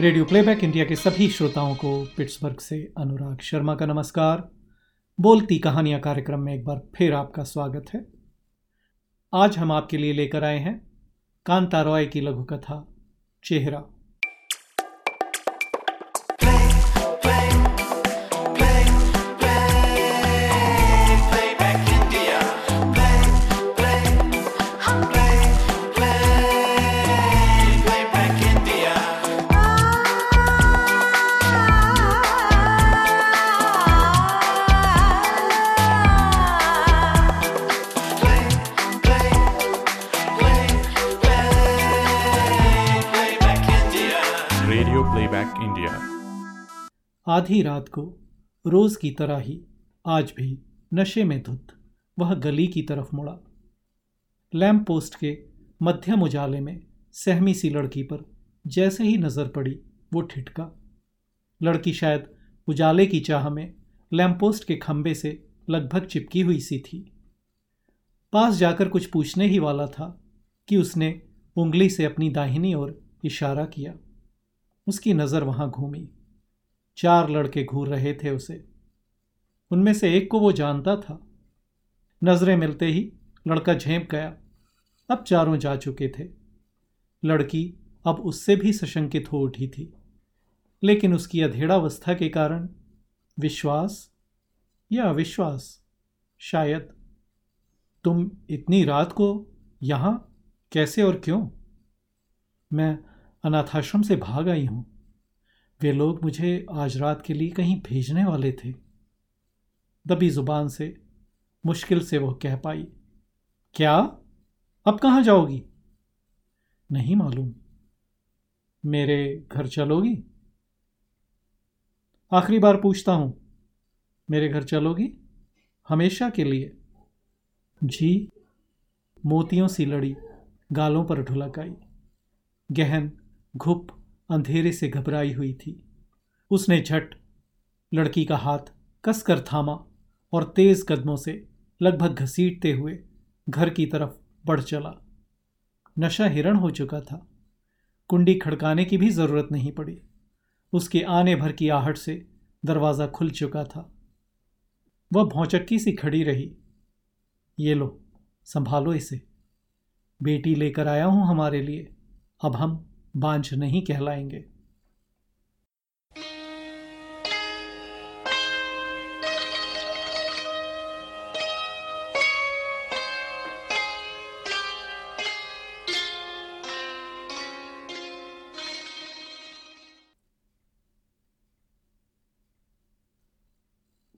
Radio playback India के सभी श्रोताओं को पिट्सबर्ग से अनुराग शर्मा का नमस्कार। बोलती कहानियाँ कार्यक्रम में एक बार फिर आपका स्वागत है। आज हम आपके लिए लेकर आए हैं कांता रॉय की लघु कथा चेहरा। Playback India. आधी रात को रोज की तरह ही, आज भी नशे में धुत, वह गली की तरफ़ मुड़ा। लैंप पोस्ट के मध्यम उजाले में सहमी सी लड़की पर जैसे ही नज़र पड़ी, वो ठिठका। लड़की शायद उजाले की चाह में लैंप पोस्ट के खंबे से लगभग चिपकी हुई सी थी। पास जाकर कुछ पूछने ही वाला था कि उसने उंगली से अपनी दाहिनी ओर इशारा किया। उसकी नज़र वहाँ घूमी। चार लड़के घूर रहे थे उसे। उनमें से एक को वो जानता था। नज़रें मिलते ही लड़का झेप गया। अब चारों जा चुके थे। लड़की अब उससे भी सशंकित हो उठी थी। लेकिन उसकी अधेड़ावस्था के कारण विश्वास या अविश्वास? शायद। तुम इतनी रात को यहाँ कैसे और क्यों? मैं अनाथाश्रम से भाग आई हूँ। वे लोग मुझे आज रात के लिए कहीं भेजने वाले थे। दबी ज़ुबान से मुश्किल से वह कह पाई, क्या? अब कहाँ जाओगी? नहीं मालूम। मेरे घर चलोगी? आखिरी बार पूछता हूँ। मेरे घर चलोगी? हमेशा के लिए। जी। मोतियों सी लड़ी, गालों पर ढुलक आई। गहन घुप अंधेरे से घबराई हुई थी। उसने झट लड़की का हाथ कसकर थामा और तेज कदमों से लगभग घसीटते हुए घर की तरफ़ बढ़ चला। नशा हिरण हो चुका था। कुंडी खड़काने की भी ज़रूरत नहीं पड़ी। उसके आने भर की आहट से दरवाज़ा खुल चुका था। वह भौचक्की सी खड़ी रही। ये लो, संभालो इसे। बेटी लेकर आया हूँ हमारे लिए। अब हम बांझ नहीं कहलाएँगे।